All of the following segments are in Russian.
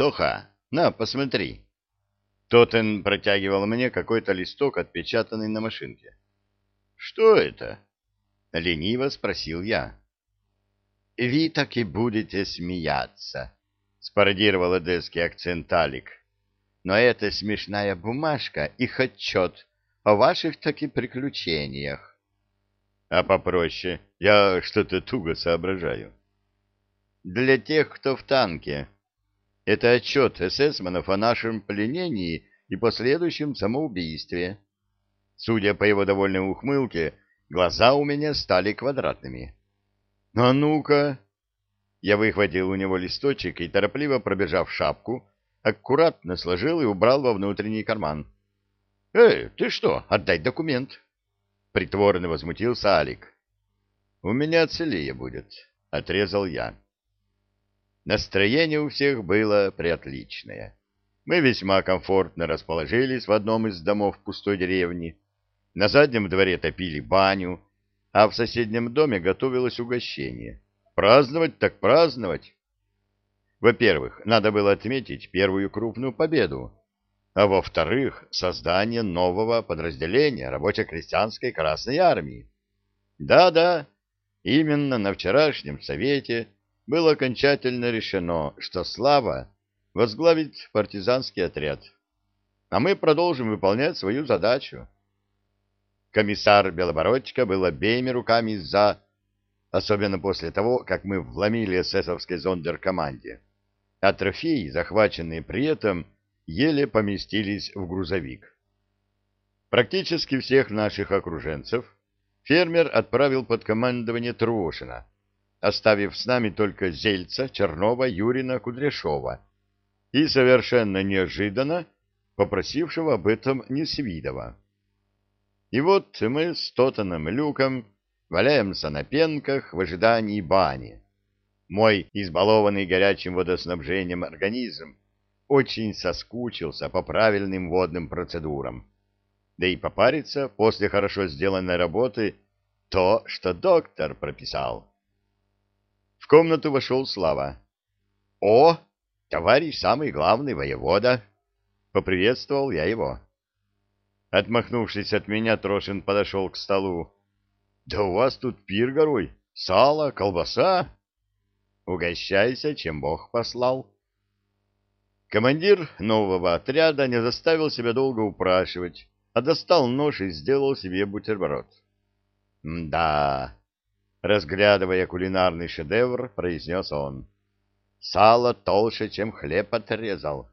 Тоха, на, посмотри. Тотен протягивал мне какой-то листок, отпечатанный на машинке. Что это? Лениво спросил я. «Ви так и будете смеяться», — спародировал одесский акцент Алик. «Но это смешная бумажка, их отчет о ваших таки приключениях». «А попроще, я что-то туго соображаю». «Для тех, кто в танке. Это отчет эсэсманов о нашем пленении и последующем самоубийстве». Судя по его довольной ухмылке, глаза у меня стали квадратными. «А ну-ка!» Я выхватил у него листочек и, торопливо пробежав шапку, аккуратно сложил и убрал во внутренний карман. «Эй, ты что? Отдай документ!» Притворно возмутился Алик. «У меня целее будет», — отрезал я. Настроение у всех было приотличное. Мы весьма комфортно расположились в одном из домов пустой деревни. На заднем дворе топили баню, а в соседнем доме готовилось угощение. Праздновать так праздновать. Во-первых, надо было отметить первую крупную победу, а во-вторых, создание нового подразделения рабоче-крестьянской Красной Армии. Да-да, именно на вчерашнем совете было окончательно решено, что Слава возглавит партизанский отряд, а мы продолжим выполнять свою задачу. Комиссар Белобородько был обеими руками за, особенно после того, как мы вломили эсэсовской зондеркоманде. А трофеи, захваченные при этом, еле поместились в грузовик. Практически всех наших окруженцев фермер отправил под командование Трошина, оставив с нами только Зельца, Чернова, Юрина, Кудряшова и совершенно неожиданно попросившего об этом Несвидова. И вот мы с Тотаном Люком валяемся на пенках в ожидании бани. Мой избалованный горячим водоснабжением организм очень соскучился по правильным водным процедурам. Да и попариться после хорошо сделанной работы то, что доктор прописал. Комнату вошел Слава. «О, товарищ самый главный воевода!» — поприветствовал я его. Отмахнувшись от меня, Трошин подошел к столу. — Да у вас тут пир горой, сало, колбаса. Угощайся, чем Бог послал. Командир нового отряда не заставил себя долго упрашивать, а достал нож и сделал себе бутерброд. — Да, — разглядывая кулинарный шедевр, произнес он. — Сало толще, чем хлеб отрезал.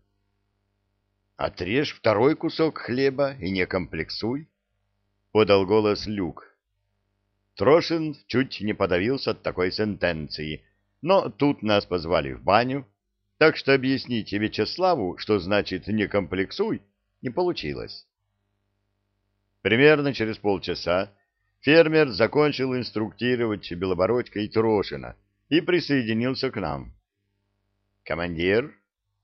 — Отрежь второй кусок хлеба и не комплексуй, — подал голос Люк. Трошин чуть не подавился от такой сентенции, но тут нас позвали в баню, так что объяснить Вячеславу, что значит «не комплексуй», не получилось. Примерно через полчаса фермер закончил инструктировать Белобородька и Трошина и присоединился к нам. «Командир,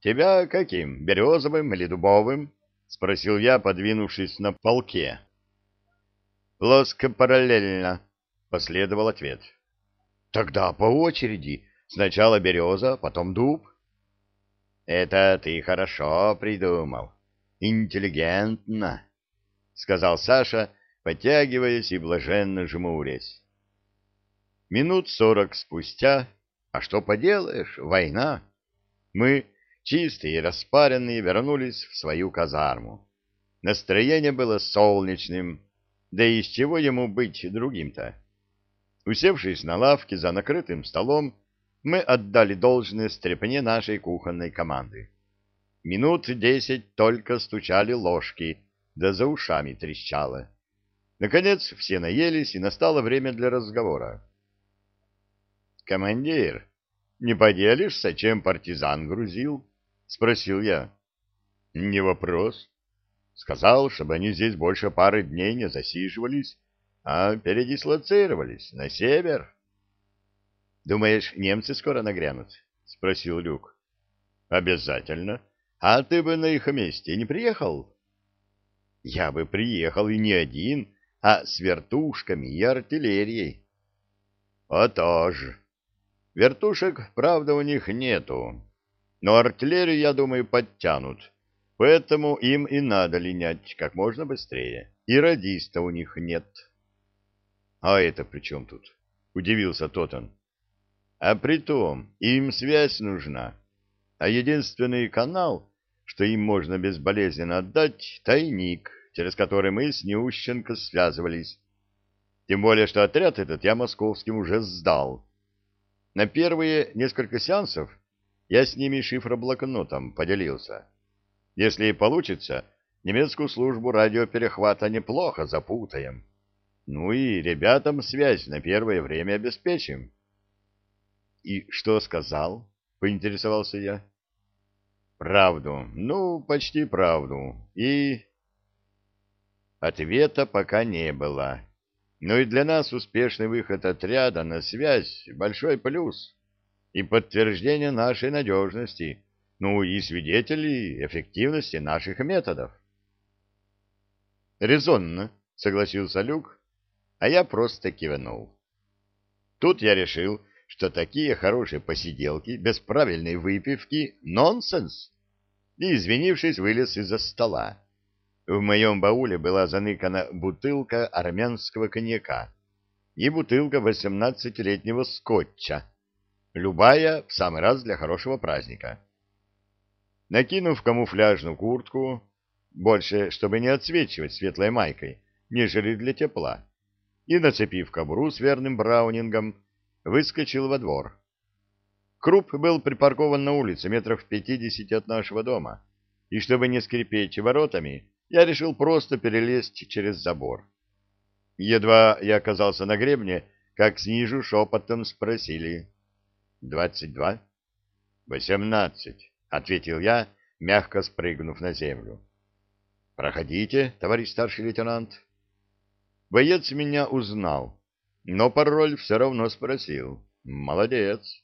Тебя каким, березовым или дубовым? — спросил я, подвинувшись на полке. — Плоско параллельно, — последовал ответ. — Тогда по очереди. Сначала береза, потом дуб. — Это ты хорошо придумал. Интеллигентно, — сказал Саша, подтягиваясь и блаженно жмурясь. Минут сорок спустя, а что поделаешь, война, мы чистые и распаренные, вернулись в свою казарму. Настроение было солнечным, да и из чего ему быть другим-то? Усевшись на лавке за накрытым столом, мы отдали должное стрепне нашей кухонной команды. Минут десять только стучали ложки, да за ушами трещало. Наконец все наелись, и настало время для разговора. «Командир, не поделишься, чем партизан грузил?» — спросил я. — Не вопрос. Сказал, чтобы они здесь больше пары дней не засиживались, а передислоцировались на север. — Думаешь, немцы скоро нагрянут? — спросил Люк. — Обязательно. А ты бы на их месте не приехал? — Я бы приехал и не один, а с вертушками и артиллерией. — А тоже. Вертушек, правда, у них нету. Но артиллерию, я думаю, подтянут, поэтому им и надо линять как можно быстрее. И радиста у них нет. — А это при чем тут? — удивился Тотон. — А при том, им связь нужна. А единственный канал, что им можно безболезненно отдать, — тайник, через который мы с Неущенко связывались. Тем более, что отряд этот я московским уже сдал. На первые несколько сеансов я с ними шифроблокнотом поделился. Если и получится, немецкую службу радиоперехвата неплохо запутаем. Ну и ребятам связь на первое время обеспечим. — И что сказал? — поинтересовался я. — Правду. Ну, почти правду. И... Ответа пока не было. Но и для нас успешный выход отряда на связь — большой плюс и подтверждение нашей надежности, ну и свидетели эффективности наших методов. «Резонно», — согласился Люк, а я просто кивнул. Тут я решил, что такие хорошие посиделки без правильной выпивки — нонсенс, и, извинившись, вылез из-за стола. В моем бауле была заныкана бутылка армянского коньяка и бутылка восемнадцатилетнего скотча, любая в самый раз для хорошего праздника. Накинув камуфляжную куртку, больше, чтобы не отсвечивать светлой майкой, нежели для тепла, и, нацепив кобуру с верным браунингом, выскочил во двор. Круп был припаркован на улице метров в пятидесяти от нашего дома, и, чтобы не скрипеть воротами, я решил просто перелезть через забор. Едва я оказался на гребне, как снизу шепотом спросили. «Двадцать два?» «Восемнадцать», — ответил я, мягко спрыгнув на землю. «Проходите, товарищ старший лейтенант». Боец меня узнал, но пароль все равно спросил. «Молодец».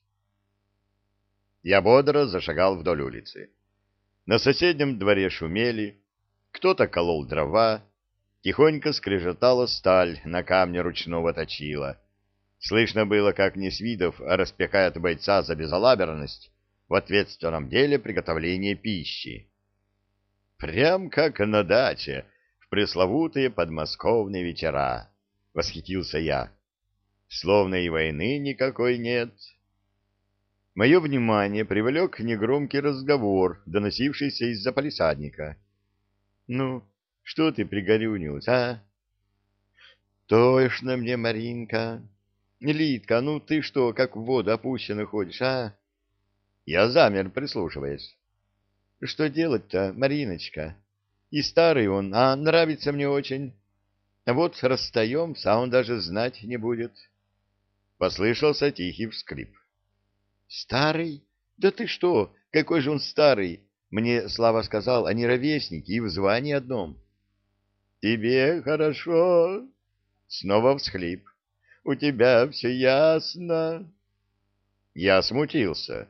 Я бодро зашагал вдоль улицы. На соседнем дворе шумели, кто-то колол дрова, тихонько скрежетала сталь на камне ручного точила. Слышно было, как Несвидов распекает бойца за безалаберность в ответственном деле приготовления пищи. Прям как на даче в пресловутые подмосковные вечера, — восхитился я. Словно и войны никакой нет. Мое внимание привлек негромкий разговор, доносившийся из-за палисадника. Ну, что ты пригорюнилась, а? Точно мне, Маринка. Литка, ну ты что, как в воду опущенно ходишь, а? Я замер, прислушиваясь. Что делать-то, Мариночка? И старый он, а нравится мне очень. Вот расстаемся, а он даже знать не будет. Послышался тихий вскрип. Старый? Да ты что, какой же он старый? Мне Слава сказал, они ровесники и в звании одном. Тебе хорошо? Снова всхлип. У тебя все ясно. Я смутился.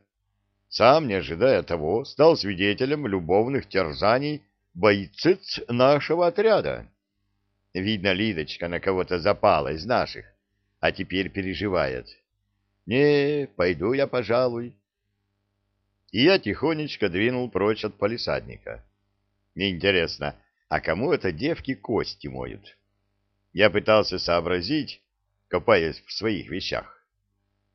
Сам, не ожидая того, стал свидетелем любовных терзаний бойцец нашего отряда. Видно, Лидочка на кого-то запала из наших, а теперь переживает. Не, пойду я, пожалуй, и я тихонечко двинул прочь от палисадника. Интересно, а кому это девки кости моют? Я пытался сообразить, копаясь в своих вещах.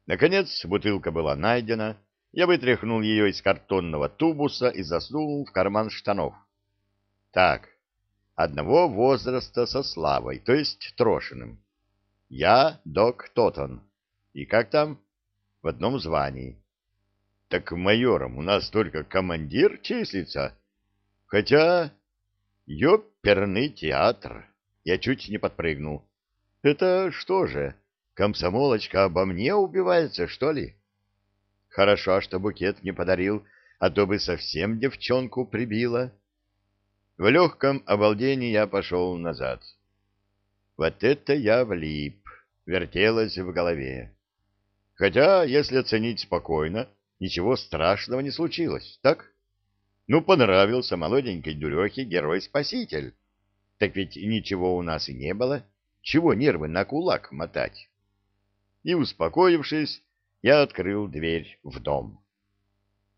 Наконец бутылка была найдена, я вытряхнул ее из картонного тубуса и засунул в карман штанов. Так, одного возраста со Славой, то есть Трошиным. Я док Тотон. И как там? В одном звании. Так майором у нас только командир числится. Хотя... Ёперный театр. Я чуть не подпрыгнул. Это что же, комсомолочка обо мне убивается, что ли? Хорошо, что букет не подарил, а то бы совсем девчонку прибила. В легком обалдении я пошел назад. Вот это я влип, вертелось в голове. Хотя, если оценить спокойно, ничего страшного не случилось, так? Ну, понравился молоденькой дурехе герой-спаситель. Так ведь ничего у нас и не было. Чего нервы на кулак мотать? И, успокоившись, я открыл дверь в дом.